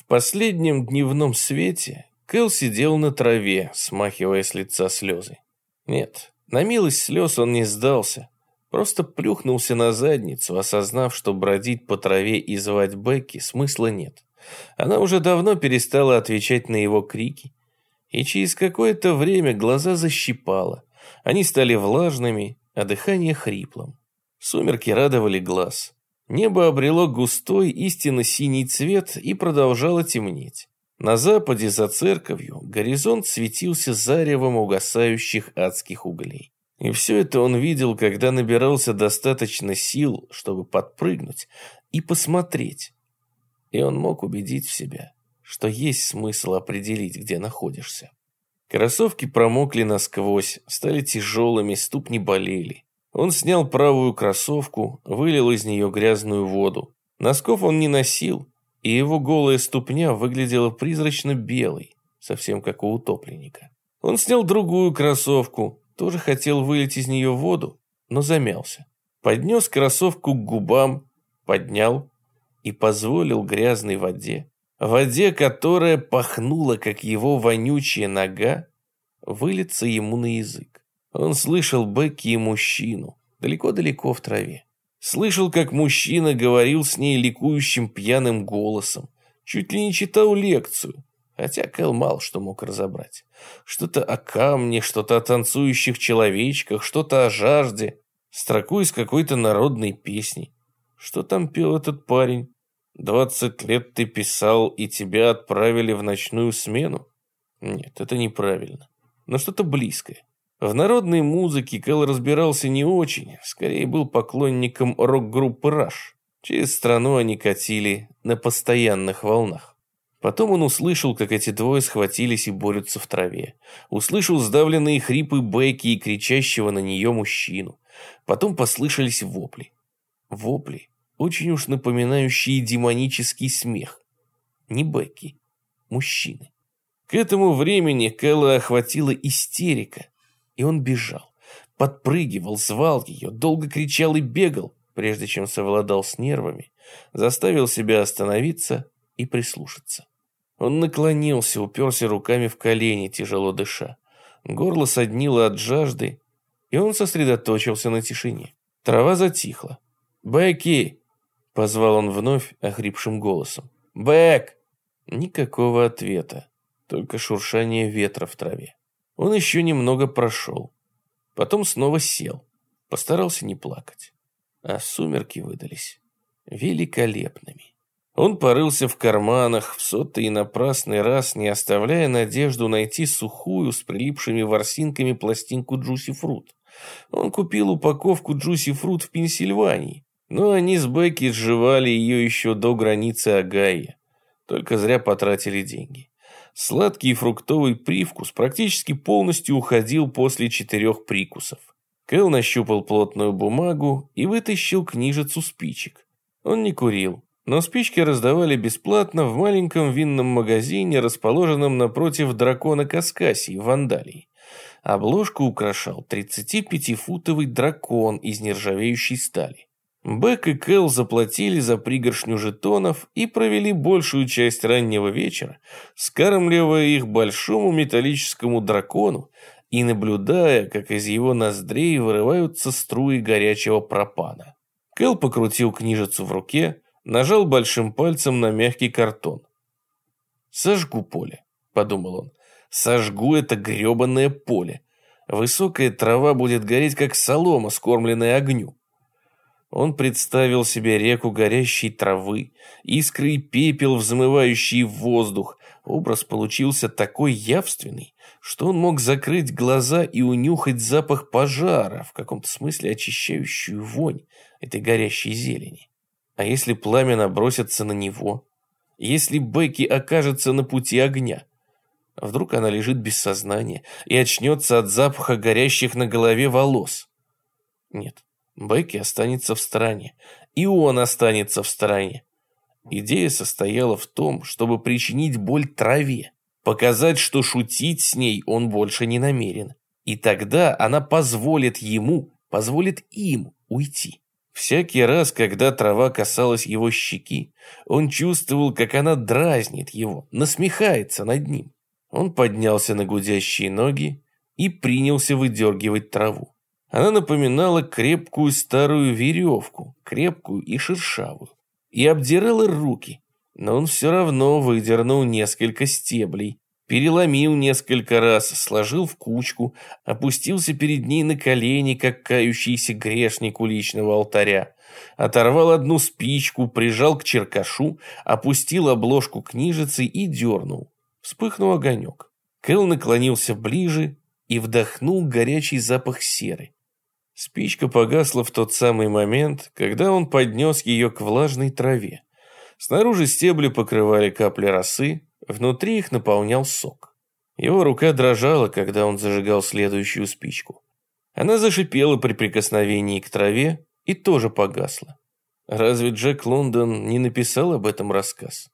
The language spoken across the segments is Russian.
В последнем дневном свете Кэл сидел на траве, смахивая с лица слезы. Нет, на милость слез он не сдался, просто плюхнулся на задницу, осознав, что бродить по траве и звать Бекки смысла нет. Она уже давно перестала отвечать на его крики, и через какое-то время глаза защипало. Они стали влажными, а дыхание хриплым. Сумерки радовали глаз. Небо обрело густой, истинно синий цвет и продолжало темнеть. На западе, за церковью, горизонт светился заревом угасающих адских углей. И все это он видел, когда набирался достаточно сил, чтобы подпрыгнуть и посмотреть. И он мог убедить в себя, что есть смысл определить, где находишься. Кроссовки промокли насквозь, стали тяжелыми, ступни болели. Он снял правую кроссовку, вылил из нее грязную воду. Носков он не носил, и его голая ступня выглядела призрачно белой, совсем как у утопленника. Он снял другую кроссовку, тоже хотел вылить из нее воду, но замялся. Поднес кроссовку к губам, поднял и позволил грязной воде, воде, которая пахнула, как его вонючая нога, вылиться ему на язык. Он слышал Бекки и мужчину, далеко-далеко в траве. Слышал, как мужчина говорил с ней ликующим пьяным голосом, чуть ли не читал лекцию, хотя Кэл мало что мог разобрать. Что-то о камне, что-то о танцующих человечках, что-то о жажде, строку из какой-то народной песни. Что там пел этот парень? «Двадцать лет ты писал, и тебя отправили в ночную смену?» Нет, это неправильно, но что-то близкое. В народной музыке Кэл разбирался не очень, скорее был поклонником рок-группы «Раш». Через страну они катили на постоянных волнах. Потом он услышал, как эти двое схватились и борются в траве. Услышал сдавленные хрипы Бекки и кричащего на нее мужчину. Потом послышались вопли. Вопли, очень уж напоминающие демонический смех. Не Бекки, мужчины. К этому времени Кэлла охватила истерика, и он бежал. Подпрыгивал, звал ее, долго кричал и бегал, прежде чем совладал с нервами, заставил себя остановиться и прислушаться. Он наклонился, уперся руками в колени, тяжело дыша. Горло соднило от жажды, и он сосредоточился на тишине. Трава затихла. «Бекки!» — позвал он вновь охрипшим голосом. «Бэк!» Никакого ответа, только шуршание ветра в траве. Он еще немного прошел. Потом снова сел. Постарался не плакать. А сумерки выдались великолепными. Он порылся в карманах в сотый и напрасный раз, не оставляя надежду найти сухую с прилипшими ворсинками пластинку Джуси Фрут. Он купил упаковку Джуси Фрут в Пенсильвании, но они с Бекки сживали ее еще до границы Агая. Только зря потратили деньги. Сладкий фруктовый привкус практически полностью уходил после четырех прикусов. Кэл нащупал плотную бумагу и вытащил книжицу спичек. Он не курил, но спички раздавали бесплатно в маленьком винном магазине, расположенном напротив дракона Каскасии в Вандалии. Обложку украшал 35-футовый дракон из нержавеющей стали. Бэк и Кэл заплатили за пригоршню жетонов и провели большую часть раннего вечера, скармливая их большому металлическому дракону и наблюдая, как из его ноздрей вырываются струи горячего пропана. Кэл покрутил книжицу в руке, нажал большим пальцем на мягкий картон. «Сожгу поле», — подумал он. «Сожгу это гребанное поле. Высокая трава будет гореть, как солома, скормленная огню. Он представил себе реку горящей травы, искры и пепел, взмывающие в воздух. Образ получился такой явственный, что он мог закрыть глаза и унюхать запах пожара, в каком-то смысле очищающую вонь этой горящей зелени. А если пламя набросится на него? Если Бекки окажется на пути огня? Вдруг она лежит без сознания и очнется от запаха горящих на голове волос? Нет, Бекки останется в стороне. И он останется в стороне. Идея состояла в том, чтобы причинить боль траве. Показать, что шутить с ней он больше не намерен. И тогда она позволит ему, позволит им уйти. Всякий раз, когда трава касалась его щеки, он чувствовал, как она дразнит его, насмехается над ним. Он поднялся на гудящие ноги и принялся выдергивать траву. Она напоминала крепкую старую веревку, крепкую и шершавую, и обдирала руки, но он все равно выдернул несколько стеблей, переломил несколько раз, сложил в кучку, опустился перед ней на колени, как кающийся грешник у личного алтаря, оторвал одну спичку, прижал к черкашу, опустил обложку книжицы и дернул. Вспыхнул огонек. Кэл наклонился ближе и вдохнул горячий запах серы. Спичка погасла в тот самый момент, когда он поднес ее к влажной траве. Снаружи стебли покрывали капли росы, Внутри их наполнял сок. Его рука дрожала, когда он зажигал следующую спичку. Она зашипела при прикосновении к траве и тоже погасла. Разве Джек Лондон не написал об этом рассказ?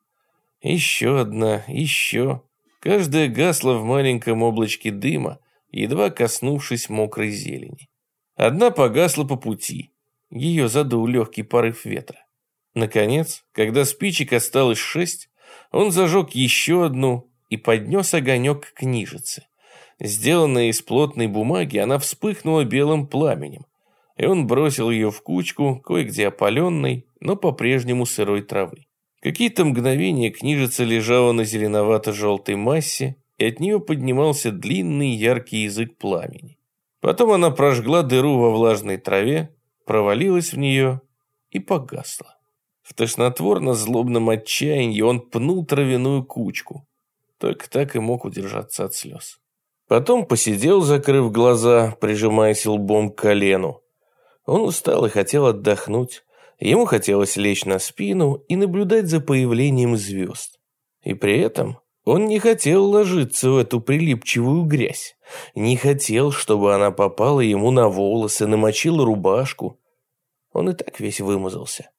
Еще одна, еще. Каждая гасла в маленьком облачке дыма, едва коснувшись мокрой зелени. Одна погасла по пути. Ее задул легкий порыв ветра. Наконец, когда спичек осталось шесть, он зажег еще одну и поднес огонек к книжице. Сделанная из плотной бумаги, она вспыхнула белым пламенем, и он бросил ее в кучку, кое-где опаленной, но по-прежнему сырой травы. Какие-то мгновения книжица лежала на зеленовато-желтой массе, и от нее поднимался длинный яркий язык пламени. Потом она прожгла дыру во влажной траве, провалилась в нее и погасла. В тошнотворно-злобном отчаянии он пнул травяную кучку. Только так и мог удержаться от слез. Потом посидел, закрыв глаза, прижимаясь лбом к колену. Он устал и хотел отдохнуть. Ему хотелось лечь на спину и наблюдать за появлением звезд. И при этом он не хотел ложиться в эту прилипчивую грязь. Не хотел, чтобы она попала ему на волосы, намочила рубашку. Он и так весь вымазался.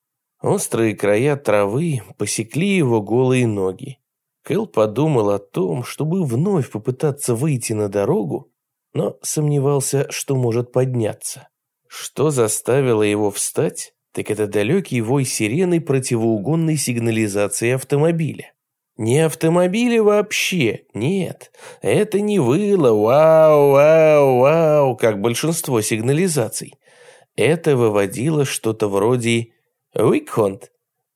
Острые края травы посекли его голые ноги. Кэл подумал о том, чтобы вновь попытаться выйти на дорогу, но сомневался, что может подняться. Что заставило его встать, так это далекий вой сирены противоугонной сигнализации автомобиля. Не автомобиля вообще, нет. Это не выло «Вау, вау, вау», как большинство сигнализаций. Это выводило что-то вроде Уикхонд,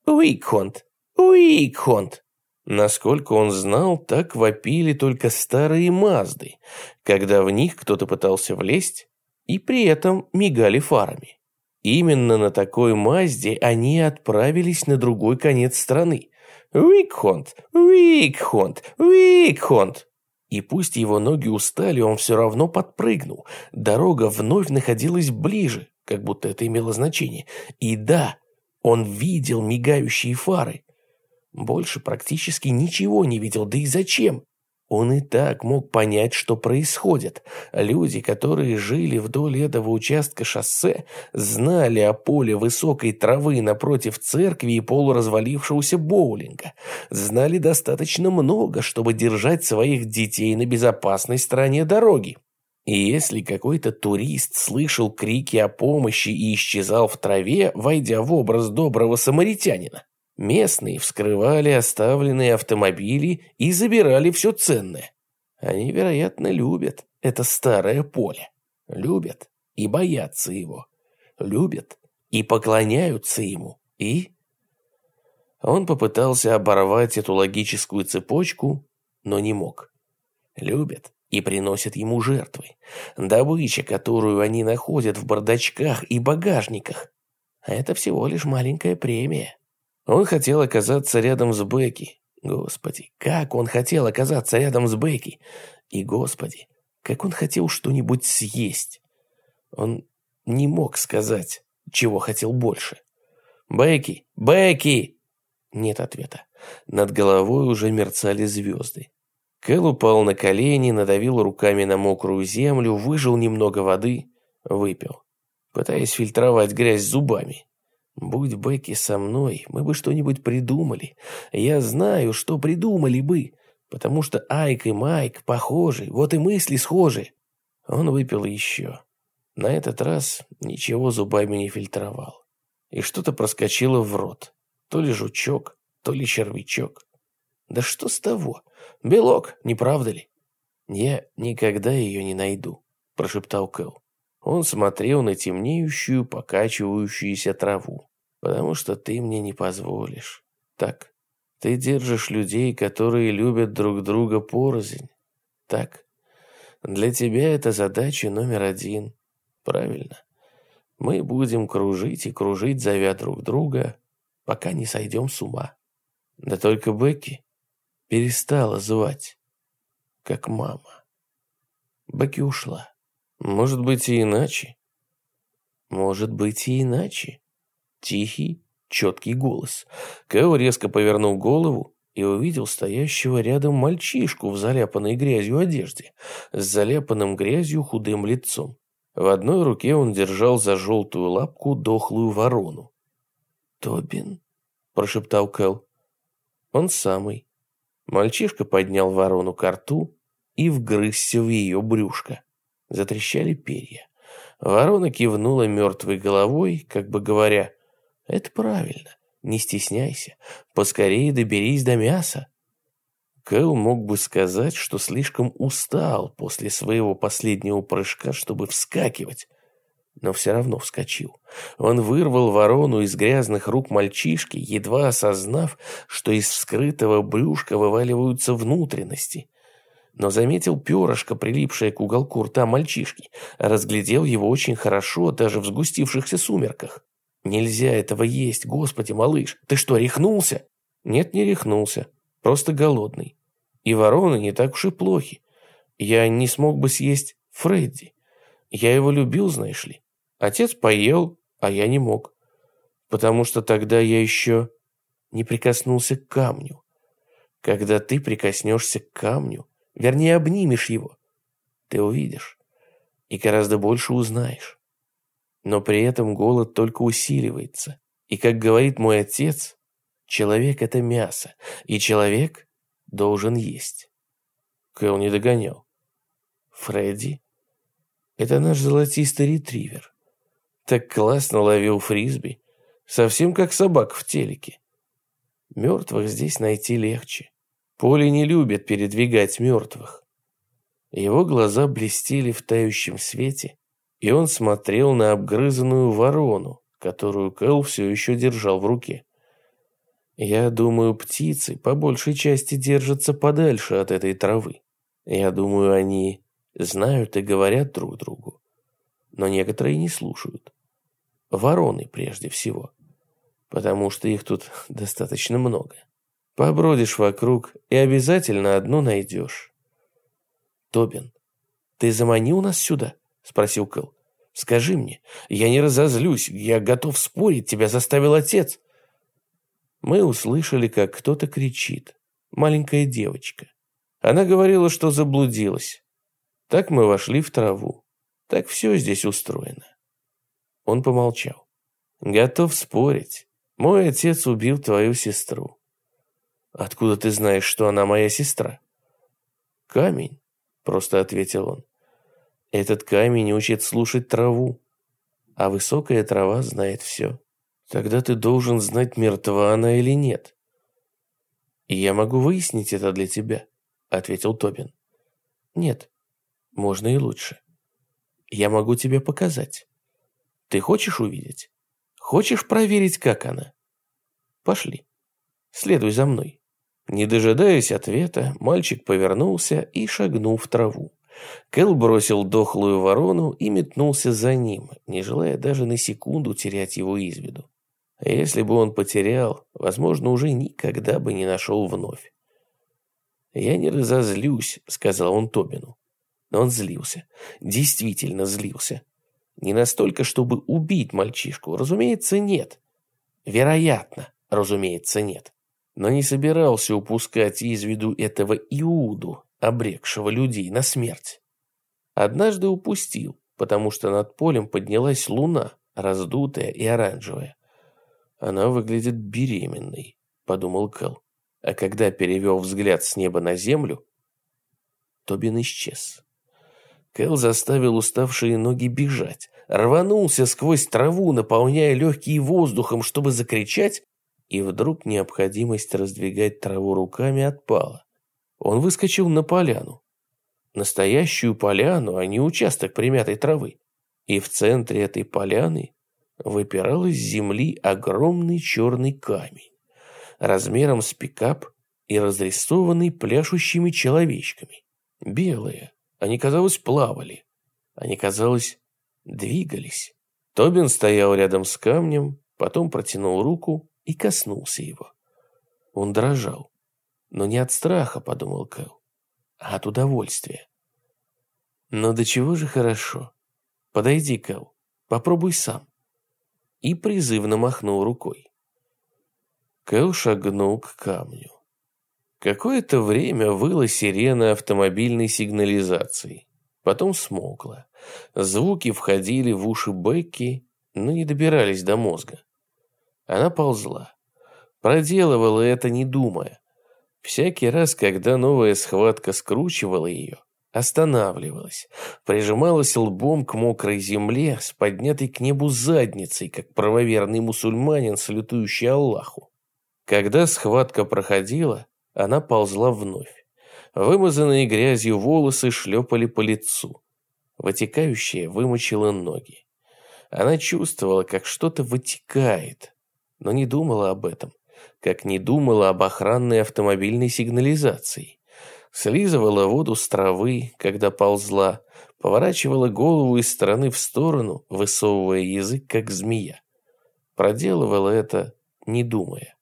Уикхонд, Уикхонд. Насколько он знал, так вопили только старые Мазды, когда в них кто-то пытался влезть, и при этом мигали фарами. Именно на такой Мазде они отправились на другой конец страны. Уикхонд, Уикхонд, Уикхонд. И пусть его ноги устали, он все равно подпрыгнул. Дорога вновь находилась ближе, как будто это имело значение. И да, он видел мигающие фары. Больше практически ничего не видел, да и зачем? Он и так мог понять, что происходит. Люди, которые жили вдоль этого участка шоссе, знали о поле высокой травы напротив церкви и полуразвалившегося боулинга. Знали достаточно много, чтобы держать своих детей на безопасной стороне дороги. И если какой-то турист слышал крики о помощи и исчезал в траве, войдя в образ доброго самаритянина, местные вскрывали оставленные автомобили и забирали все ценное. Они, вероятно, любят это старое поле. Любят и боятся его. Любят и поклоняются ему. И... Он попытался оборвать эту логическую цепочку, но не мог. Любят и приносят ему жертвы. Добыча, которую они находят в бардачках и багажниках. А это всего лишь маленькая премия. Он хотел оказаться рядом с Бекки. Господи, как он хотел оказаться рядом с Бекки. И, господи, как он хотел что-нибудь съесть. Он не мог сказать, чего хотел больше. «Бекки! Бекки!» Нет ответа. Над головой уже мерцали звезды. Кэл упал на колени, надавил руками на мокрую землю, выжил немного воды, выпил, пытаясь фильтровать грязь зубами. «Будь Бекки со мной, мы бы что-нибудь придумали. Я знаю, что придумали бы, потому что Айк и Майк похожи, вот и мысли схожи». Он выпил еще. На этот раз ничего зубами не фильтровал. и что-то проскочило в рот. То ли жучок, то ли червячок. Да что с того? Белок, не правда ли? Я никогда ее не найду, прошептал Кэл. Он смотрел на темнеющую, покачивающуюся траву. Потому что ты мне не позволишь. Так, ты держишь людей, которые любят друг друга порознь. Так, для тебя это задача номер один. Правильно. Мы будем кружить и кружить, зовя друг друга, пока не сойдем с ума. Да только Бекки перестала звать, как мама. Бекки ушла. Может быть и иначе. Может быть и иначе. Тихий, четкий голос. Кэо резко повернул голову и увидел стоящего рядом мальчишку в заляпанной грязью одежде, с заляпанным грязью худым лицом. В одной руке он держал за желтую лапку дохлую ворону. «Тобин?» – прошептал Кэл. «Он самый». Мальчишка поднял ворону к рту и вгрызся в ее брюшко. Затрещали перья. Ворона кивнула мертвой головой, как бы говоря, «Это правильно, не стесняйся, поскорее доберись до мяса». Кэл мог бы сказать, что слишком устал после своего последнего прыжка, чтобы вскакивать, но все равно вскочил. Он вырвал ворону из грязных рук мальчишки, едва осознав, что из вскрытого брюшка вываливаются внутренности. Но заметил перышко, прилипшее к уголку рта мальчишки, разглядел его очень хорошо, даже в сгустившихся сумерках. «Нельзя этого есть, господи, малыш, ты что, рехнулся?» «Нет, не рехнулся, просто голодный. И вороны не так уж и плохи. Я не смог бы съесть Фредди. Я его любил, знаешь ли. Отец поел, а я не мог. Потому что тогда я еще не прикоснулся к камню. Когда ты прикоснешься к камню, вернее, обнимешь его, ты увидишь и гораздо больше узнаешь. Но при этом голод только усиливается. И, как говорит мой отец, человек – это мясо, и человек должен есть. Кэл не догонял. Фредди – это наш золотистый ретривер. Так классно ловил фрисби, совсем как собак в телеке. Мертвых здесь найти легче. Поле не любит передвигать мертвых. Его глаза блестели в тающем свете, и он смотрел на обгрызанную ворону, которую Кэл все еще держал в руке. Я думаю, птицы по большей части держатся подальше от этой травы. Я думаю, они знают и говорят друг другу. Но некоторые не слушают. Вороны прежде всего. Потому что их тут достаточно много. Побродишь вокруг и обязательно одну найдешь. Тобин, ты заманил нас сюда? Спросил Кэл. Скажи мне, я не разозлюсь, я готов спорить, тебя заставил отец. Мы услышали, как кто-то кричит. Маленькая девочка. Она говорила, что заблудилась. Так мы вошли в траву. Так все здесь устроено. Он помолчал. Готов спорить. Мой отец убил твою сестру. Откуда ты знаешь, что она моя сестра? Камень, просто ответил он. Этот камень учит слушать траву, а высокая трава знает все. Тогда ты должен знать, мертва она или нет. И я могу выяснить это для тебя, ответил Тобин. Нет, можно и лучше. Я могу тебе показать. Ты хочешь увидеть? Хочешь проверить, как она? Пошли. Следуй за мной. Не дожидаясь ответа, мальчик повернулся и шагнул в траву. Кэл бросил дохлую ворону и метнулся за ним, не желая даже на секунду терять его из виду. Если бы он потерял, возможно, уже никогда бы не нашел вновь. «Я не разозлюсь», — сказал он Тобину. Но он злился. Действительно злился. Не настолько, чтобы убить мальчишку, разумеется, нет. Вероятно, разумеется, нет. Но не собирался упускать из виду этого Иуду, обрекшего людей на смерть. Однажды упустил, потому что над полем поднялась луна, раздутая и оранжевая. Она выглядит беременной, подумал Кэл. А когда перевел взгляд с неба на землю, Тобин исчез. Кэл заставил уставшие ноги бежать, рванулся сквозь траву, наполняя легкие воздухом, чтобы закричать, и вдруг необходимость раздвигать траву руками отпала. Он выскочил на поляну. Настоящую поляну, а не участок примятой травы. И в центре этой поляны выпирал из земли огромный черный камень, размером с пикап и разрисованный пляшущими человечками. Белые. Они, казалось, плавали. Они, казалось, двигались. Тобин стоял рядом с камнем, потом протянул руку и коснулся его. Он дрожал. Но не от страха, подумал Кэл, а от удовольствия. Но до чего же хорошо. Подойди, Кэл, попробуй сам. И призывно махнул рукой. Кэл шагнул к камню. Какое-то время выла сирена автомобильной сигнализации. Потом смолкла. Звуки входили в уши Бекки, но не добирались до мозга. Она ползла. Проделывала это, не думая. Всякий раз, когда новая схватка скручивала ее, останавливалась, прижималась лбом к мокрой земле с поднятой к небу задницей, как правоверный мусульманин, салютующий Аллаху. Когда схватка проходила, она ползла вновь. Вымазанные грязью волосы шлепали по лицу. Вытекающее вымочило ноги. Она чувствовала, как что-то вытекает, но не думала об этом, как не думала об охранной автомобильной сигнализации. Слизывала воду с травы, когда ползла, поворачивала голову из стороны в сторону, высовывая язык, как змея. Проделывала это, не думая.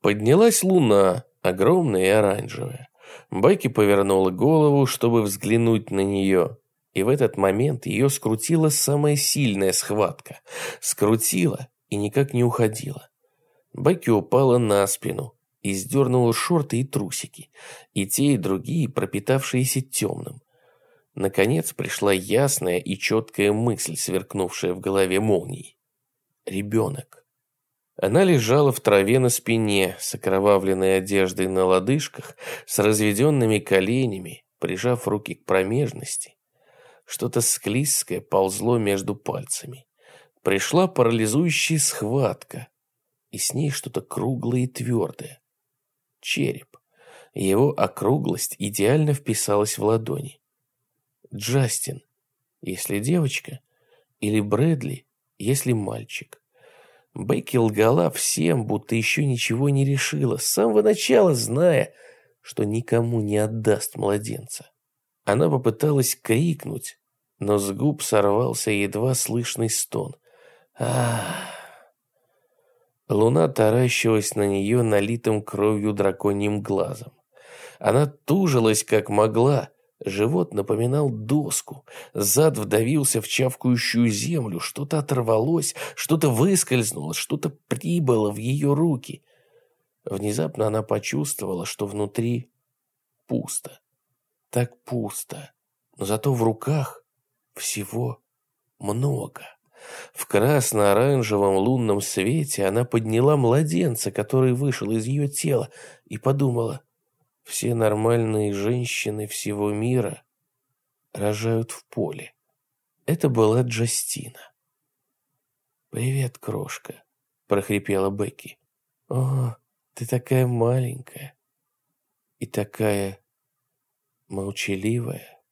Поднялась луна, огромная и оранжевая. Байки повернула голову, чтобы взглянуть на нее. И в этот момент ее скрутила самая сильная схватка. Скрутила и никак не уходила. Баки упала на спину и сдернула шорты и трусики, и те, и другие, пропитавшиеся темным. Наконец пришла ясная и четкая мысль, сверкнувшая в голове молнией. Ребенок. Она лежала в траве на спине, с окровавленной одеждой на лодыжках, с разведенными коленями, прижав руки к промежности. Что-то склизкое ползло между пальцами. Пришла парализующая схватка, и с ней что-то круглое и твердое. Череп. Его округлость идеально вписалась в ладони. Джастин, если девочка, или Брэдли, если мальчик. Бекки лгала всем, будто еще ничего не решила, с самого начала зная, что никому не отдаст младенца. Она попыталась крикнуть, но с губ сорвался едва слышный стон. Ах! Луна таращилась на нее налитым кровью драконьим глазом. Она тужилась как могла, живот напоминал доску, зад вдавился в чавкающую землю, что-то оторвалось, что-то выскользнуло, что-то прибыло в ее руки. Внезапно она почувствовала, что внутри пусто. Так пусто, но зато в руках всего много. В красно-оранжевом лунном свете она подняла младенца, который вышел из ее тела, и подумала, все нормальные женщины всего мира рожают в поле. Это была Джастина. «Привет, крошка», — прохрипела Бекки. «О, ты такая маленькая и такая молчаливая».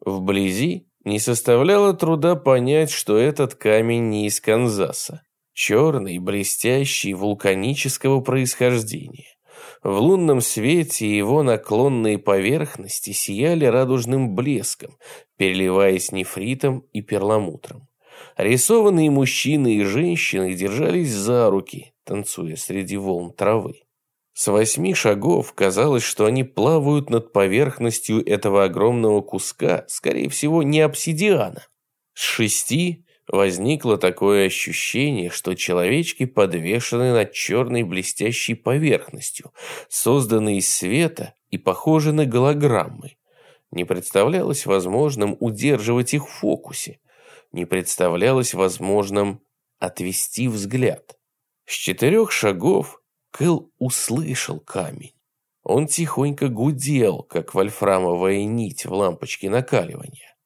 Вблизи не составляло труда понять, что этот камень не из Канзаса. Черный, блестящий, вулканического происхождения. В лунном свете его наклонные поверхности сияли радужным блеском, переливаясь нефритом и перламутром. Рисованные мужчины и женщины держались за руки, танцуя среди волн травы. С восьми шагов казалось, что они плавают над поверхностью этого огромного куска, скорее всего, не обсидиана. С шести возникло такое ощущение, что человечки подвешены над черной блестящей поверхностью, созданной из света и похожи на голограммы. Не представлялось возможным удерживать их в фокусе. Не представлялось возможным отвести взгляд. С четырех шагов Кэл услышал камень. Он тихонько гудел, как вольфрамовая нить в лампочке накаливания.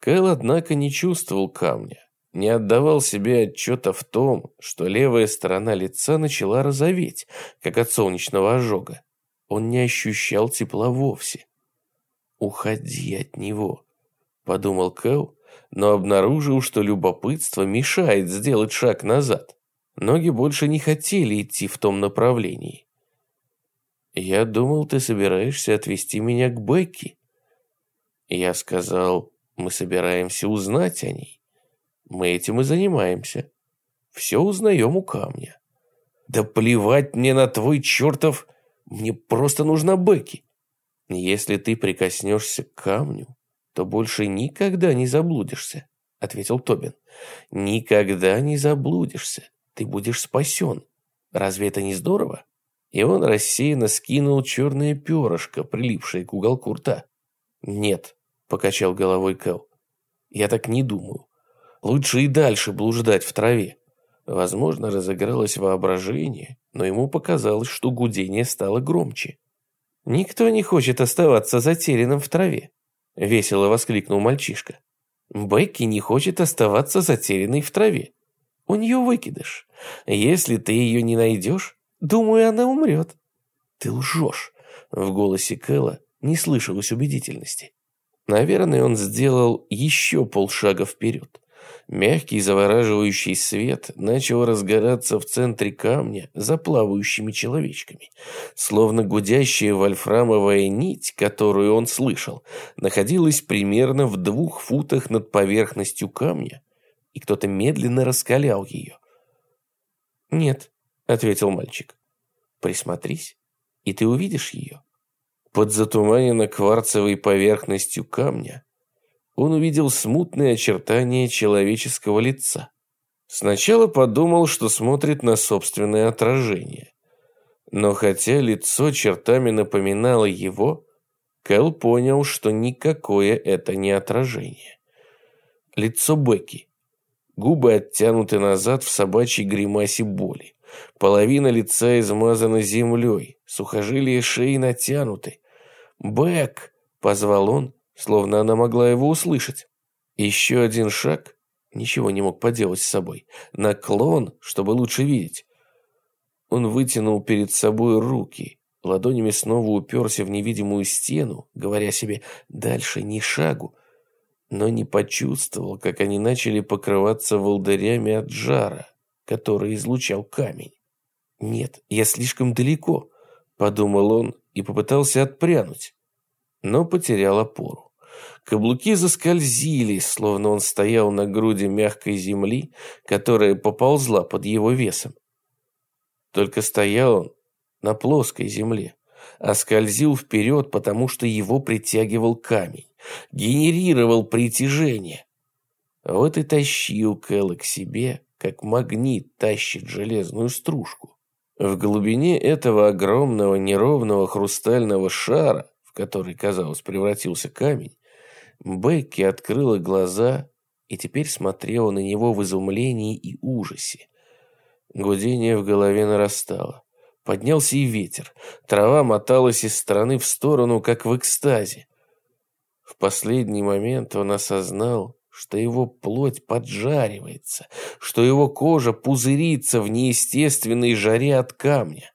Кэл, однако, не чувствовал камня. не отдавал себе отчета в том, что левая сторона лица начала розоветь, как от солнечного ожога. Он не ощущал тепла вовсе. «Уходи от него», — подумал Кэл, но обнаружил, что любопытство мешает сделать шаг назад. Ноги больше не хотели идти в том направлении. «Я думал, ты собираешься отвезти меня к Бекки». Я сказал, мы собираемся узнать о ней. Мы этим и занимаемся. Все узнаем у камня. Да плевать мне на твой чертов... Мне просто нужна Бекки. Если ты прикоснешься к камню, то больше никогда не заблудишься, ответил Тобин. Никогда не заблудишься. Ты будешь спасен. Разве это не здорово? И он рассеянно скинул черное перышко, прилипшее к уголку рта. «Нет», — покачал головой Кэл, — «я так не думаю. Лучше и дальше блуждать в траве». Возможно, разыгралось воображение, но ему показалось, что гудение стало громче. «Никто не хочет оставаться затерянным в траве», — весело воскликнул мальчишка. «Бекки не хочет оставаться затерянной в траве. У нее выкидыш. Если ты ее не найдешь, думаю, она умрет». «Ты лжешь», — в голосе Кэлла не слышалось убедительности. Наверное, он сделал еще полшага вперед. Мягкий завораживающий свет начал разгораться в центре камня за плавающими человечками. Словно гудящая вольфрамовая нить, которую он слышал, находилась примерно в двух футах над поверхностью камня, и кто-то медленно раскалял ее. «Нет», — ответил мальчик, — «присмотрись, и ты увидишь ее». Под затуманенно-кварцевой поверхностью камня он увидел смутные очертания человеческого лица. Сначала подумал, что смотрит на собственное отражение. Но хотя лицо чертами напоминало его, Кэл понял, что никакое это не отражение. Лицо Бекки. Губы оттянуты назад в собачьей гримасе боли. Половина лица измазана землей, сухожилия шеи натянуты. «Бэк!» — позвал он, словно она могла его услышать. Еще один шаг, ничего не мог поделать с собой. Наклон, чтобы лучше видеть. Он вытянул перед собой руки, ладонями снова уперся в невидимую стену, говоря себе «дальше ни шагу», но не почувствовал, как они начали покрываться волдырями от жара, который излучал камень. «Нет, я слишком далеко», — подумал он и попытался отпрянуть, но потерял опору. Каблуки заскользили, словно он стоял на груди мягкой земли, которая поползла под его весом. Только стоял он на плоской земле, а скользил вперед, потому что его притягивал камень, генерировал притяжение. Вот и тащил Кэлла к себе, как магнит тащит железную стружку. В глубине этого огромного неровного хрустального шара, в который, казалось, превратился камень, Бекки открыла глаза и теперь смотрела на него в изумлении и ужасе. Гудение в голове нарастало. Поднялся и ветер. Трава моталась из стороны в сторону, как в экстазе. В последний момент он осознал, что его плоть поджаривается, что его кожа пузырится в неестественной жаре от камня.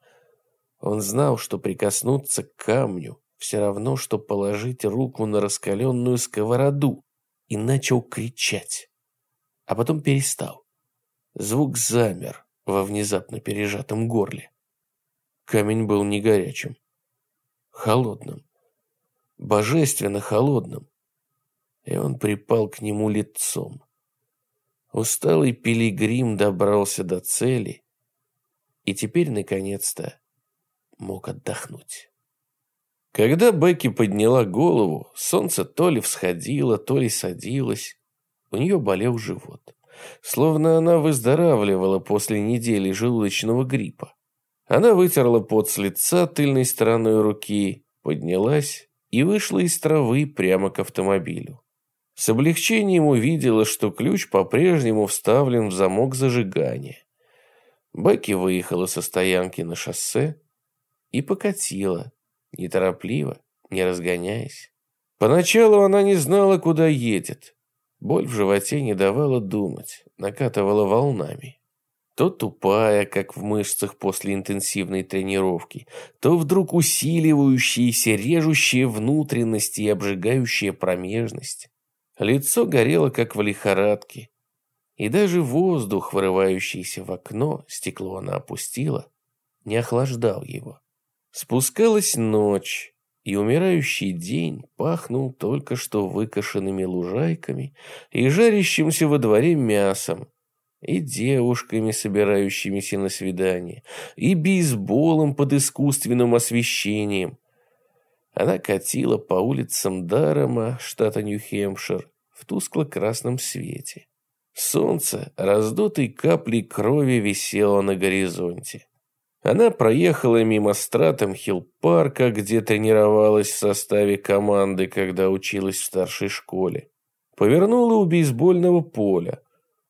Он знал, что прикоснуться к камню все равно, что положить руку на раскаленную сковороду, и начал кричать. А потом перестал. Звук замер во внезапно пережатом горле. Камень был не горячим, холодным, божественно холодным, и он припал к нему лицом. Усталый пилигрим добрался до цели и теперь, наконец-то, мог отдохнуть. Когда Бекки подняла голову, солнце то ли всходило, то ли садилось. У нее болел живот. Словно она выздоравливала после недели желудочного гриппа. Она вытерла пот с лица тыльной стороной руки, поднялась и вышла из травы прямо к автомобилю. С облегчением увидела, что ключ по-прежнему вставлен в замок зажигания. Бекки выехала со стоянки на шоссе и покатила, неторопливо, не разгоняясь. Поначалу она не знала, куда едет. Боль в животе не давала думать, накатывала волнами. То тупая, как в мышцах после интенсивной тренировки, то вдруг усиливающиеся, режущие внутренности и обжигающая промежность. Лицо горело, как в лихорадке. И даже воздух, вырывающийся в окно, стекло она опустила, не охлаждал его. Спускалась ночь, и умирающий день пахнул только что выкошенными лужайками и жарящимся во дворе мясом, и девушками, собирающимися на свидание, и бейсболом под искусственным освещением. Она катила по улицам Дарома, штата Нью-Хэмпшир, в тускло-красном свете. Солнце, раздутой каплей крови, висело на горизонте. Она проехала мимо Стратом-Хилл-парка, где тренировалась в составе команды, когда училась в старшей школе. Повернула у бейсбольного поля.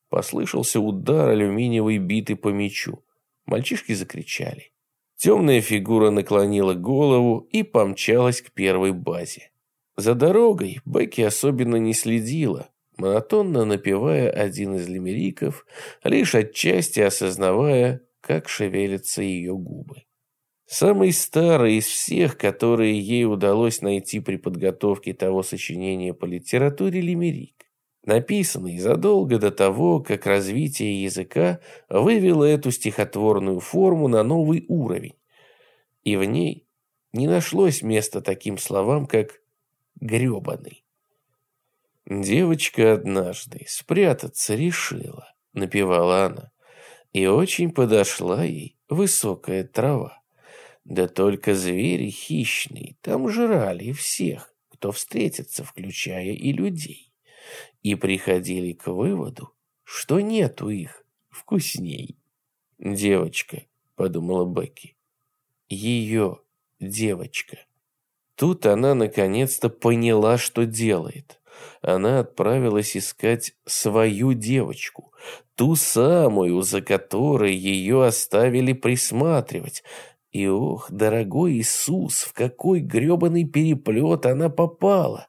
Послышался удар алюминиевой биты по мячу. Мальчишки закричали. Темная фигура наклонила голову и помчалась к первой базе. За дорогой Бекки особенно не следила, монотонно напевая один из лимериков, лишь отчасти осознавая, как шевелятся ее губы. Самый старый из всех, которые ей удалось найти при подготовке того сочинения по литературе лимерик, написанный задолго до того, как развитие языка вывело эту стихотворную форму на новый уровень, и в ней не нашлось места таким словам, как «гребаный». Девочка однажды спрятаться решила, напевала она. И очень подошла ей высокая трава. Да только звери хищные там жрали всех, кто встретится, включая и людей. И приходили к выводу, что нету их вкусней. «Девочка», — подумала Бекки, — «ее девочка». Тут она наконец-то поняла, что делает она отправилась искать свою девочку, ту самую, за которой ее оставили присматривать. И ох, дорогой Иисус, в какой гребаный переплет она попала!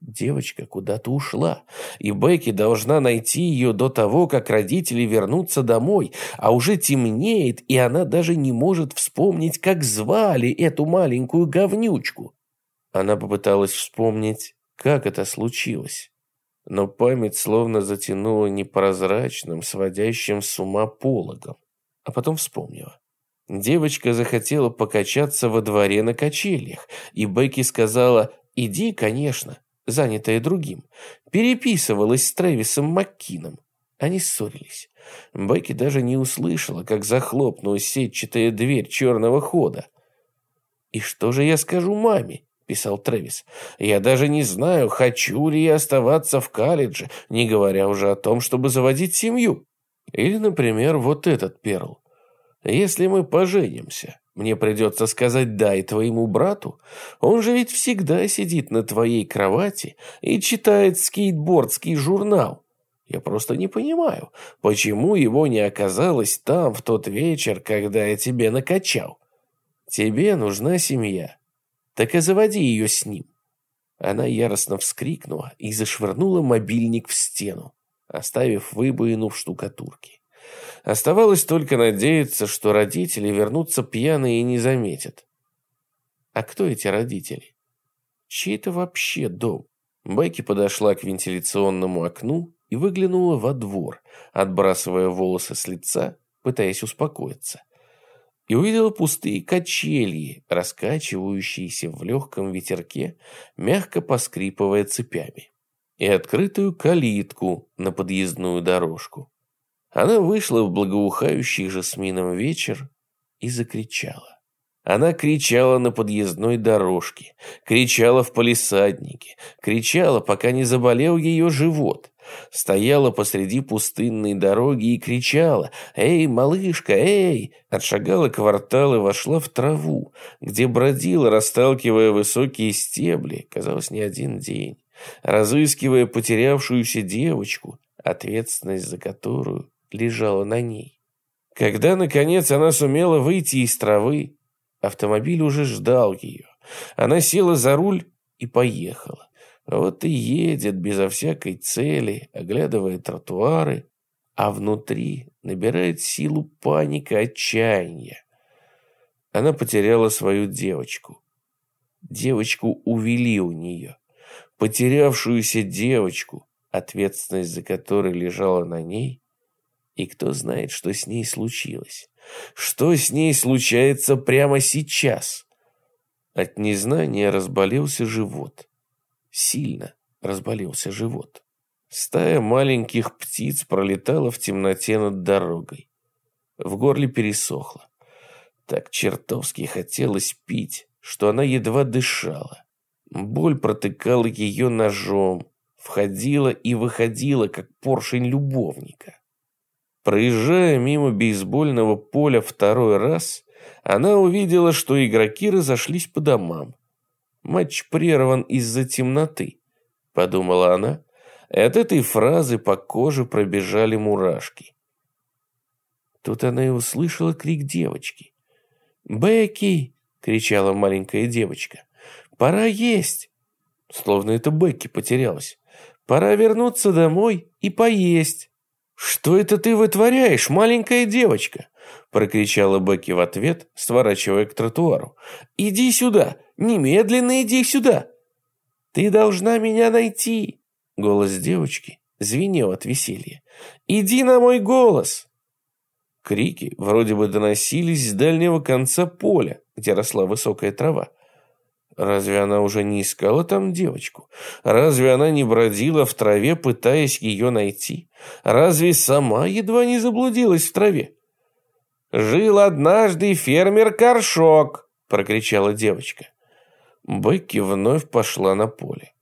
Девочка куда-то ушла, и Бекки должна найти ее до того, как родители вернутся домой, а уже темнеет, и она даже не может вспомнить, как звали эту маленькую говнючку. Она попыталась вспомнить, как это случилось. Но память словно затянула непрозрачным, сводящим с ума пологом. А потом вспомнила. Девочка захотела покачаться во дворе на качельях, и Бекки сказала «Иди, конечно», занятая другим. Переписывалась с Трэвисом Маккином. Они ссорились. Бекки даже не услышала, как захлопнулась сетчатая дверь черного хода. «И что же я скажу маме?» писал Трэвис. «Я даже не знаю, хочу ли я оставаться в колледже, не говоря уже о том, чтобы заводить семью. Или, например, вот этот перл. Если мы поженимся, мне придется сказать «дай» твоему брату. Он же ведь всегда сидит на твоей кровати и читает скейтбордский журнал. Я просто не понимаю, почему его не оказалось там в тот вечер, когда я тебе накачал. Тебе нужна семья. Так и заводи ее с ним. Она яростно вскрикнула и зашвырнула мобильник в стену, оставив выбоину в штукатурке. Оставалось только надеяться, что родители вернутся пьяные и не заметят. А кто эти родители? Чей это вообще дом? Бекки подошла к вентиляционному окну и выглянула во двор, отбрасывая волосы с лица, пытаясь успокоиться и увидела пустые качельи, раскачивающиеся в легком ветерке, мягко поскрипывая цепями, и открытую калитку на подъездную дорожку. Она вышла в благоухающий жасмином вечер и закричала. Она кричала на подъездной дорожке, кричала в палисаднике, кричала, пока не заболел ее живот, стояла посреди пустынной дороги и кричала «Эй, малышка, эй!» Отшагала квартал и вошла в траву, где бродила, расталкивая высокие стебли, казалось, не один день, разыскивая потерявшуюся девочку, ответственность за которую лежала на ней. Когда, наконец, она сумела выйти из травы, автомобиль уже ждал ее. Она села за руль и поехала. Вот и едет безо всякой цели, оглядывая тротуары, а внутри набирает силу паника, отчаяния. Она потеряла свою девочку. Девочку увели у нее. Потерявшуюся девочку, ответственность за которой лежала на ней, и кто знает, что с ней случилось. Что с ней случается прямо сейчас? От незнания разболелся живот. Сильно разболелся живот. Стая маленьких птиц пролетала в темноте над дорогой. В горле пересохло. Так чертовски хотелось пить, что она едва дышала. Боль протыкала ее ножом, входила и выходила, как поршень любовника. Проезжая мимо бейсбольного поля второй раз, она увидела, что игроки разошлись по домам. Матч прерван из-за темноты, подумала она. От этой фразы по коже пробежали мурашки. Тут она и услышала крик девочки. «Бекки!» — кричала маленькая девочка. «Пора есть!» Словно это Бекки потерялась. «Пора вернуться домой и поесть!» «Что это ты вытворяешь, маленькая девочка?» прокричала Бекки в ответ, сворачивая к тротуару. «Иди сюда! Немедленно иди сюда!» «Ты должна меня найти!» Голос девочки звенел от веселья. «Иди на мой голос!» Крики вроде бы доносились с дальнего конца поля, где росла высокая трава. Разве она уже не искала там девочку? Разве она не бродила в траве, пытаясь ее найти? Разве сама едва не заблудилась в траве? «Жил однажды фермер Коршок!» – прокричала девочка. Бекки вновь пошла на поле.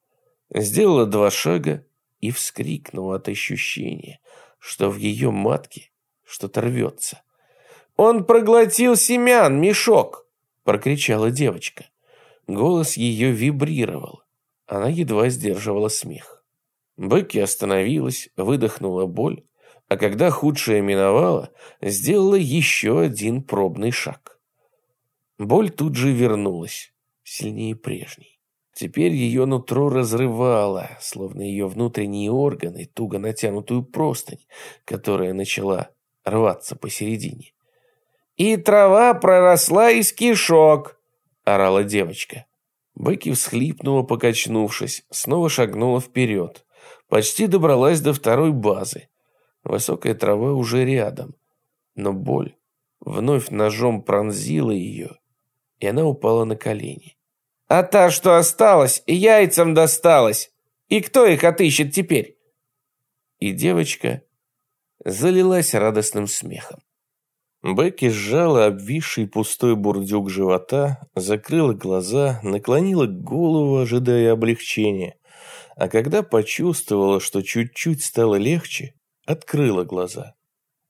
Сделала два шага и вскрикнула от ощущения, что в ее матке что-то рвется. «Он проглотил семян, мешок!» – прокричала девочка. Голос ее вибрировал. Она едва сдерживала смех. Бекки остановилась, выдохнула боль а когда худшее миновало, сделала еще один пробный шаг. Боль тут же вернулась, сильнее прежней. Теперь ее нутро разрывало, словно ее внутренние органы, туго натянутую простынь, которая начала рваться посередине. «И трава проросла из кишок!» – орала девочка. Бекки всхлипнула, покачнувшись, снова шагнула вперед. Почти добралась до второй базы. Высокая трава уже рядом, но боль вновь ножом пронзила ее, и она упала на колени. «А та, что осталась, яйцам досталась! И кто их отыщет теперь?» И девочка залилась радостным смехом. Бекки сжала обвисший пустой бурдюк живота, закрыла глаза, наклонила голову, ожидая облегчения. А когда почувствовала, что чуть-чуть стало легче, открыла глаза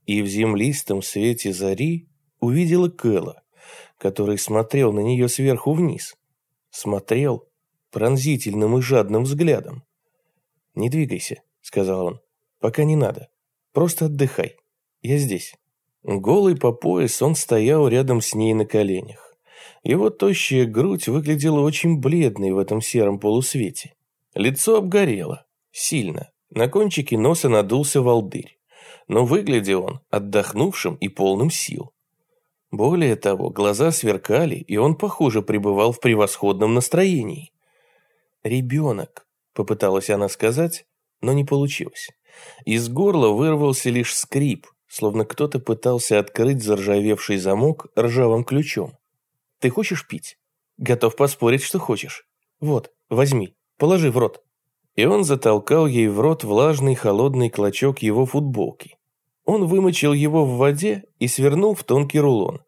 и в землистом свете зари увидела Кэла, который смотрел на нее сверху вниз. Смотрел пронзительным и жадным взглядом. «Не двигайся», — сказал он, — «пока не надо. Просто отдыхай. Я здесь». Голый по пояс он стоял рядом с ней на коленях. Его тощая грудь выглядела очень бледной в этом сером полусвете. Лицо обгорело, сильно, на кончике носа надулся волдырь, но выглядел он отдохнувшим и полным сил. Более того, глаза сверкали, и он, похоже, пребывал в превосходном настроении. «Ребенок», — попыталась она сказать, но не получилось. Из горла вырвался лишь скрип, словно кто-то пытался открыть заржавевший замок ржавым ключом. «Ты хочешь пить? Готов поспорить, что хочешь. Вот, возьми, положи в рот» и он затолкал ей в рот влажный холодный клочок его футболки. Он вымочил его в воде и свернул в тонкий рулон.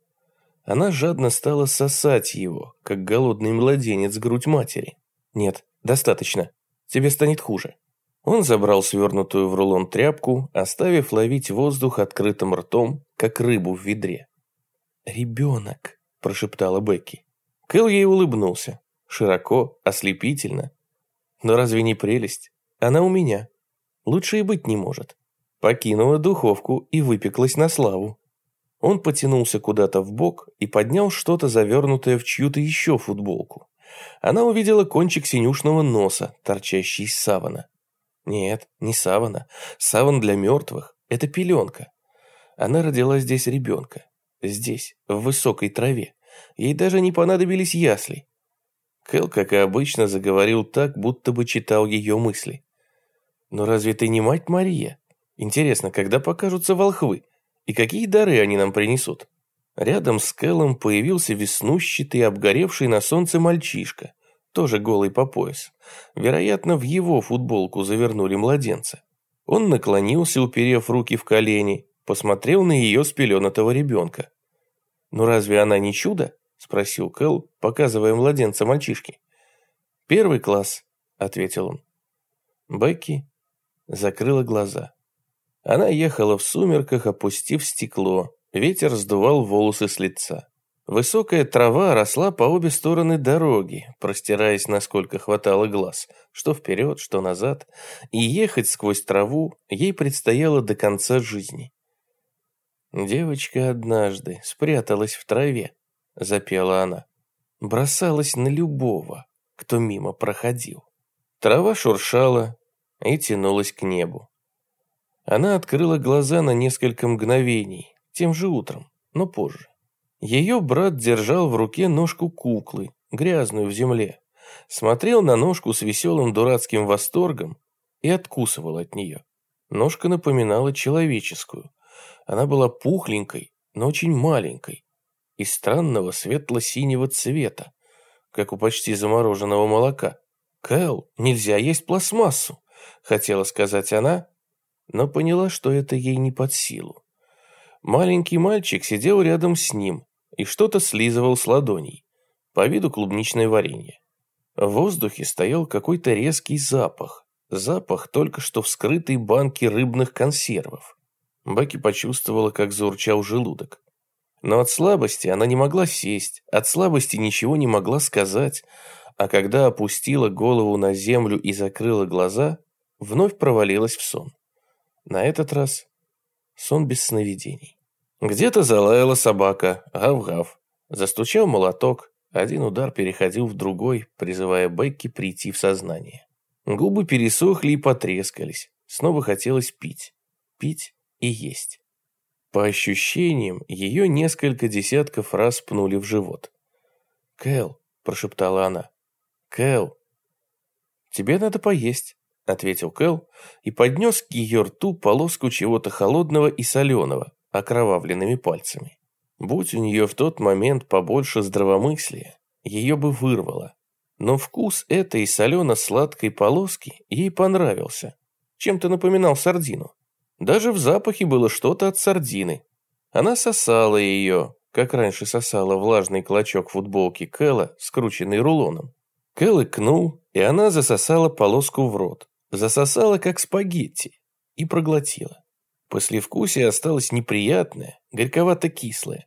Она жадно стала сосать его, как голодный младенец грудь матери. «Нет, достаточно. Тебе станет хуже». Он забрал свернутую в рулон тряпку, оставив ловить воздух открытым ртом, как рыбу в ведре. «Ребенок», – прошептала Бекки. Кэл ей улыбнулся. Широко, ослепительно, но разве не прелесть? Она у меня. Лучше и быть не может. Покинула духовку и выпеклась на славу. Он потянулся куда-то в бок и поднял что-то завернутое в чью-то еще футболку. она увидела кончик синюшного носа, торчащий из савана. Нет, не савана. Саван для мертвых. Это пеленка. Она родила здесь ребенка. Здесь, в высокой траве. Ей даже не понадобились ясли. Кэл, как и обычно, заговорил так, будто бы читал ее мысли. «Но разве ты не мать Мария? Интересно, когда покажутся волхвы? И какие дары они нам принесут?» Рядом с Кэлом появился веснущатый, обгоревший на солнце мальчишка, тоже голый по пояс. Вероятно, в его футболку завернули младенца. Он наклонился, уперев руки в колени, посмотрел на ее спеленатого ребенка. «Ну разве она не чудо?» – спросил Кэл, показывая младенца мальчишке. «Первый класс», – ответил он. Бекки закрыла глаза. Она ехала в сумерках, опустив стекло. Ветер сдувал волосы с лица. Высокая трава росла по обе стороны дороги, простираясь насколько хватало глаз, что вперед, что назад, и ехать сквозь траву ей предстояло до конца жизни. «Девочка однажды спряталась в траве», — запела она. Бросалась на любого, кто мимо проходил. Трава шуршала и тянулась к небу. Она открыла глаза на несколько мгновений, тем же утром, но позже. Ее брат держал в руке ножку куклы, грязную в земле, смотрел на ножку с веселым дурацким восторгом и откусывал от нее. Ножка напоминала человеческую. Она была пухленькой, но очень маленькой, и странного светло-синего цвета, как у почти замороженного молока. «Кэл, нельзя есть пластмассу», — хотела сказать она, но поняла, что это ей не под силу. Маленький мальчик сидел рядом с ним, и что-то слизывал с ладоней. По виду клубничное варенье. В воздухе стоял какой-то резкий запах. Запах только что вскрытой банки рыбных консервов. Баки почувствовала, как заурчал желудок. Но от слабости она не могла сесть, от слабости ничего не могла сказать, а когда опустила голову на землю и закрыла глаза, вновь провалилась в сон. На этот раз сон без сновидений. Где-то залаяла собака, гав-гав. Застучал молоток, один удар переходил в другой, призывая Бекки прийти в сознание. Губы пересохли и потрескались. Снова хотелось пить. Пить и есть. По ощущениям, ее несколько десятков раз пнули в живот. «Кэл», — прошептала она, — «Кэл». «Тебе надо поесть», — ответил Кэл и поднес к ее рту полоску чего-то холодного и соленого, окровавленными пальцами. Будь у нее в тот момент побольше здравомыслия, ее бы вырвало. Но вкус этой солено-сладкой полоски ей понравился. Чем-то напоминал сардину. Даже в запахе было что-то от сардины. Она сосала ее, как раньше сосала влажный клочок футболки Кэлла, скрученный рулоном. Кэл икнул, и она засосала полоску в рот. Засосала, как спагетти, и проглотила. Послевкусие осталось неприятное, горьковато-кислое.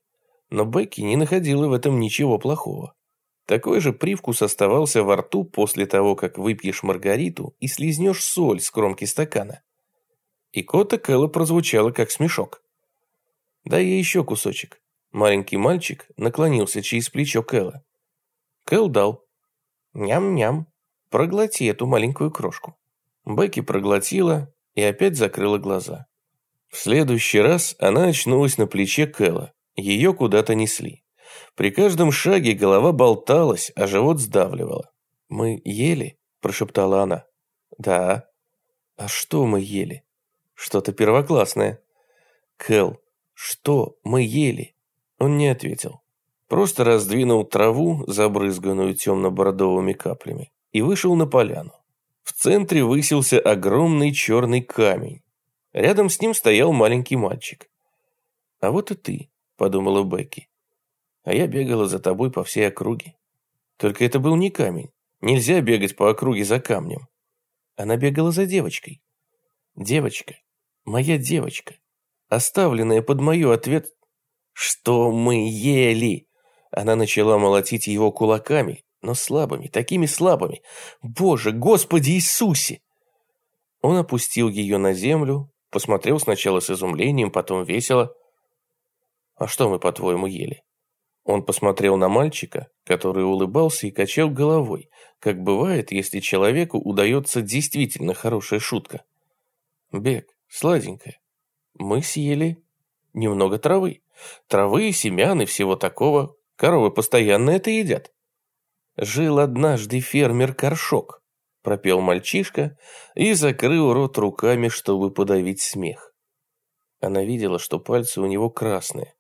Но Бекки не находила в этом ничего плохого. Такой же привкус оставался во рту после того, как выпьешь маргариту и слизнешь соль с кромки стакана. И кота Кэлла прозвучало как смешок. «Дай ей еще кусочек». Маленький мальчик наклонился через плечо Кэлла. Кэл дал. «Ням-ням, проглоти эту маленькую крошку». Бекки проглотила и опять закрыла глаза. В следующий раз она очнулась на плече Кэлла. Ее куда-то несли. При каждом шаге голова болталась, а живот сдавливало. «Мы ели?» – прошептала она. «Да». «А что мы ели?» «Что-то первоклассное». «Кэл, что мы ели?» Он не ответил. Просто раздвинул траву, забрызганную темно-бордовыми каплями, и вышел на поляну. В центре высился огромный черный камень, Рядом с ним стоял маленький мальчик. «А вот и ты», — подумала Бекки. «А я бегала за тобой по всей округе. Только это был не камень. Нельзя бегать по округе за камнем. Она бегала за девочкой. Девочка, моя девочка, оставленная под мою ответ... Что мы ели? Она начала молотить его кулаками, но слабыми, такими слабыми. Боже, Господи Иисусе! Он опустил ее на землю, Посмотрел сначала с изумлением, потом весело. «А что мы, по-твоему, ели?» Он посмотрел на мальчика, который улыбался и качал головой, как бывает, если человеку удается действительно хорошая шутка. «Бег, сладенькая, мы съели немного травы. Травы, семян и всего такого. Коровы постоянно это едят». «Жил однажды фермер Коршок», — пропел мальчишка и закрыл рот руками, чтобы подавить смех. Она видела, что пальцы у него красные.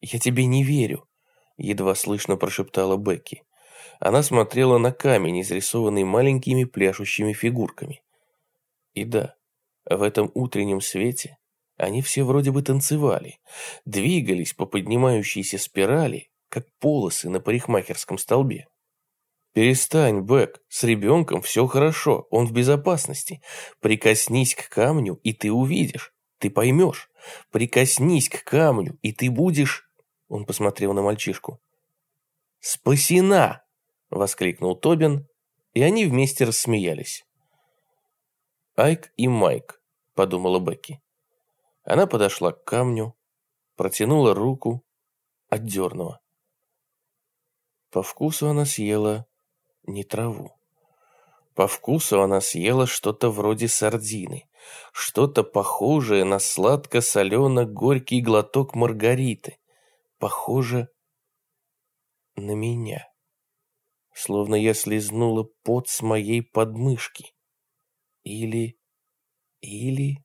«Я тебе не верю», едва слышно прошептала Бекки. Она смотрела на камень, изрисованный маленькими пляшущими фигурками. И да, в этом утреннем свете они все вроде бы танцевали, двигались по поднимающейся спирали, как полосы на парикмахерском столбе. «Перестань, Бек, с ребенком все хорошо, он в безопасности. Прикоснись к камню, и ты увидишь, ты поймешь. Прикоснись к камню, и ты будешь...» Он посмотрел на мальчишку. «Спасена!» — воскликнул Тобин, и они вместе рассмеялись. «Айк и Майк», — подумала Бекки. Она подошла к камню, протянула руку, отдернула. По вкусу она съела не траву. По вкусу она съела что-то вроде сардины, что-то похожее на сладко-солено-горький глоток маргариты похоже на меня. Словно я слезнула пот с моей подмышки. Или... или...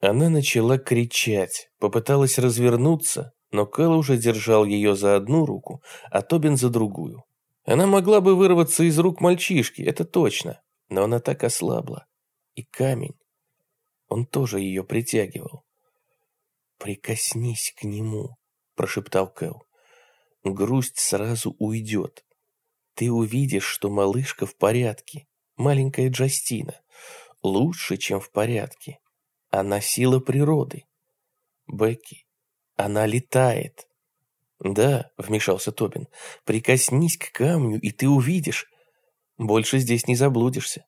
Она начала кричать, попыталась развернуться, но Кэл уже держал ее за одну руку, а Тобин за другую. Она могла бы вырваться из рук мальчишки, это точно, но она так ослабла. И камень, он тоже ее притягивал. «Прикоснись к нему», прошептал Кэл. Грусть сразу уйдет. Ты увидишь, что малышка в порядке. Маленькая Джастина. Лучше, чем в порядке. Она сила природы. Бекки, она летает. Да, вмешался Тобин. Прикоснись к камню, и ты увидишь. Больше здесь не заблудишься.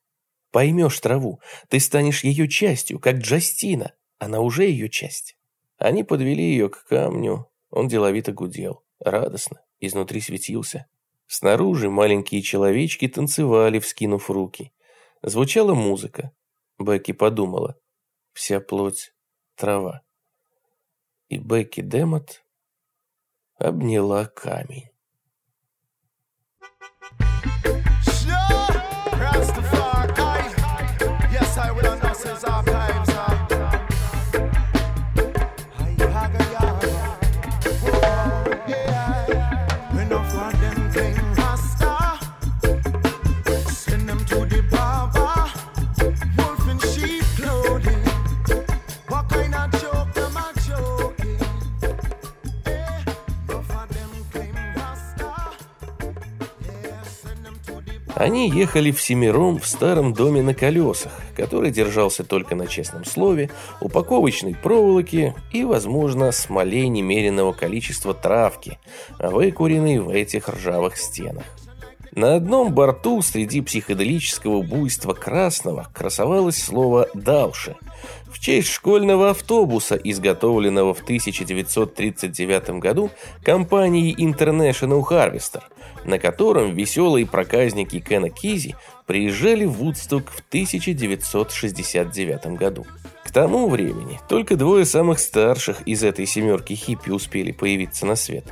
Поймешь траву. Ты станешь ее частью, как Джастина. Она уже ее часть. Они подвели ее к камню, он деловито гудел, радостно, изнутри светился. Снаружи маленькие человечки танцевали, вскинув руки. Звучала музыка. Бекки подумала. Вся плоть — трава. И Бекки Демот обняла камень. Они ехали всемиром в старом доме на колесах, который держался только на честном слове, упаковочной проволоке и, возможно, смоле немеренного количества травки, выкуренной в этих ржавых стенах. На одном борту среди психоделического буйства красного красовалось слово «далши», в честь школьного автобуса, изготовленного в 1939 году компанией International Harvester, на котором веселые проказники Кена Кизи приезжали в Вудсток в 1969 году. К тому времени только двое самых старших из этой семерки хиппи успели появиться на свет.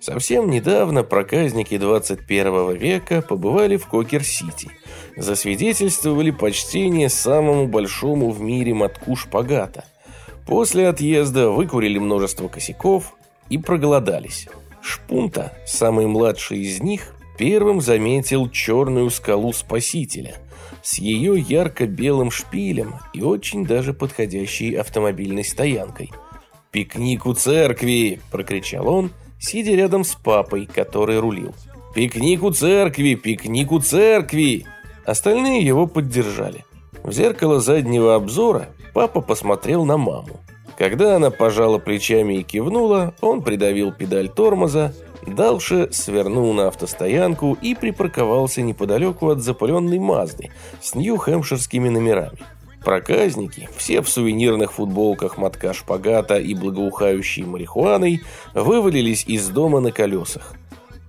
Совсем недавно проказники 21 века побывали в Кокер-Сити – засвидетельствовали почтение самому большому в мире мотку шпагата. После отъезда выкурили множество косяков и проголодались. Шпунта, самый младший из них, первым заметил черную скалу Спасителя с ее ярко-белым шпилем и очень даже подходящей автомобильной стоянкой. «Пикник у церкви!» – прокричал он, сидя рядом с папой, который рулил. «Пикник у церкви! Пикник у церкви!» Остальные его поддержали. В зеркало заднего обзора папа посмотрел на маму. Когда она пожала плечами и кивнула, он придавил педаль тормоза, дальше свернул на автостоянку и припарковался неподалеку от запыленной Мазды с нью-хэмпширскими номерами. Проказники, все в сувенирных футболках мотка шпагата и благоухающей марихуаной, вывалились из дома на колесах.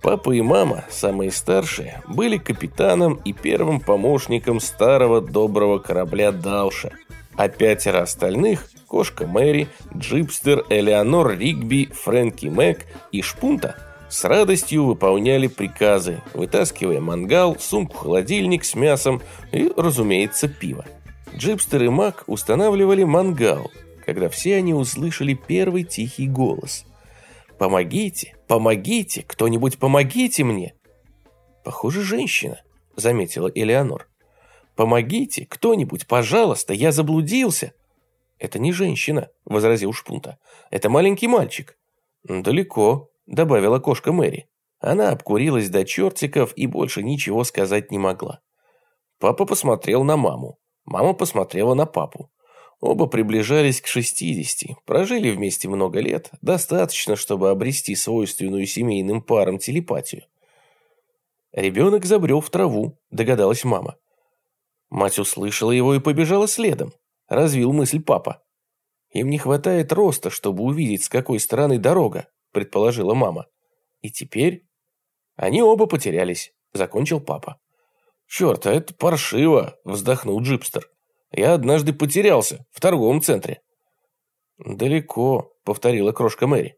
Папа и мама, самые старшие, были капитаном и первым помощником старого доброго корабля Далша, а пятеро остальных – кошка Мэри, Джипстер, Элеонор Ригби, Фрэнки Мэг и Шпунта – с радостью выполняли приказы, вытаскивая мангал, сумку-холодильник с мясом и, разумеется, пиво. Джипстер и Мак устанавливали мангал, когда все они услышали первый тихий голос. «Помогите! Помогите! Кто-нибудь помогите мне!» «Похоже, женщина», — заметила Элеонор. «Помогите! Кто-нибудь, пожалуйста! Я заблудился!» «Это не женщина», — возразил Шпунта. «Это маленький мальчик». «Далеко», — добавила кошка Мэри. Она обкурилась до чертиков и больше ничего сказать не могла. Папа посмотрел на маму. Мама посмотрела на папу. Оба приближались к 60, прожили вместе много лет, достаточно, чтобы обрести свойственную семейным парам телепатию. Ребенок забрел в траву, догадалась мама. Мать услышала его и побежала следом. Развил мысль папа. Им не хватает роста, чтобы увидеть, с какой стороны дорога предположила мама. И теперь они оба потерялись, закончил папа. «Черт, а это паршиво!» – вздохнул Джипстер. «Я однажды потерялся в торговом центре». «Далеко», – повторила крошка Мэри.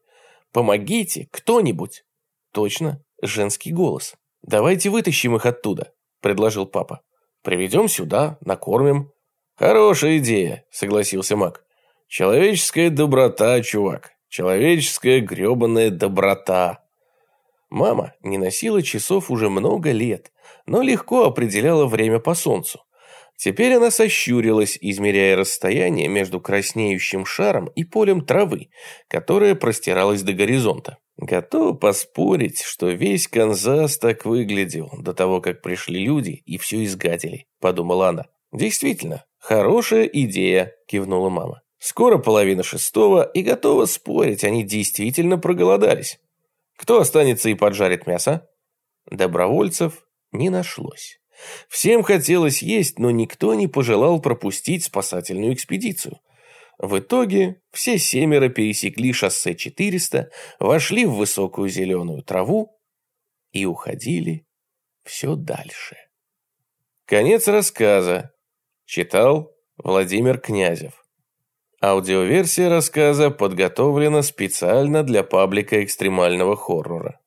«Помогите, кто-нибудь!» «Точно, женский голос. Давайте вытащим их оттуда», – предложил папа. «Приведем сюда, накормим». «Хорошая идея», – согласился Мак. «Человеческая доброта, чувак. Человеческая гребаная доброта. Мама не носила часов уже много лет, но легко определяла время по солнцу. Теперь она сощурилась, измеряя расстояние между краснеющим шаром и полем травы, которое простиралось до горизонта. Готова поспорить, что весь Канзас так выглядел до того, как пришли люди и все изгадили, подумала она. Действительно, хорошая идея, кивнула мама. Скоро половина шестого, и готова спорить, они действительно проголодались. Кто останется и поджарит мясо? Добровольцев не нашлось. Всем хотелось есть, но никто не пожелал пропустить спасательную экспедицию. В итоге все семеро пересекли шоссе 400, вошли в высокую зеленую траву и уходили все дальше. Конец рассказа. Читал Владимир Князев. Аудиоверсия рассказа подготовлена специально для паблика экстремального хоррора.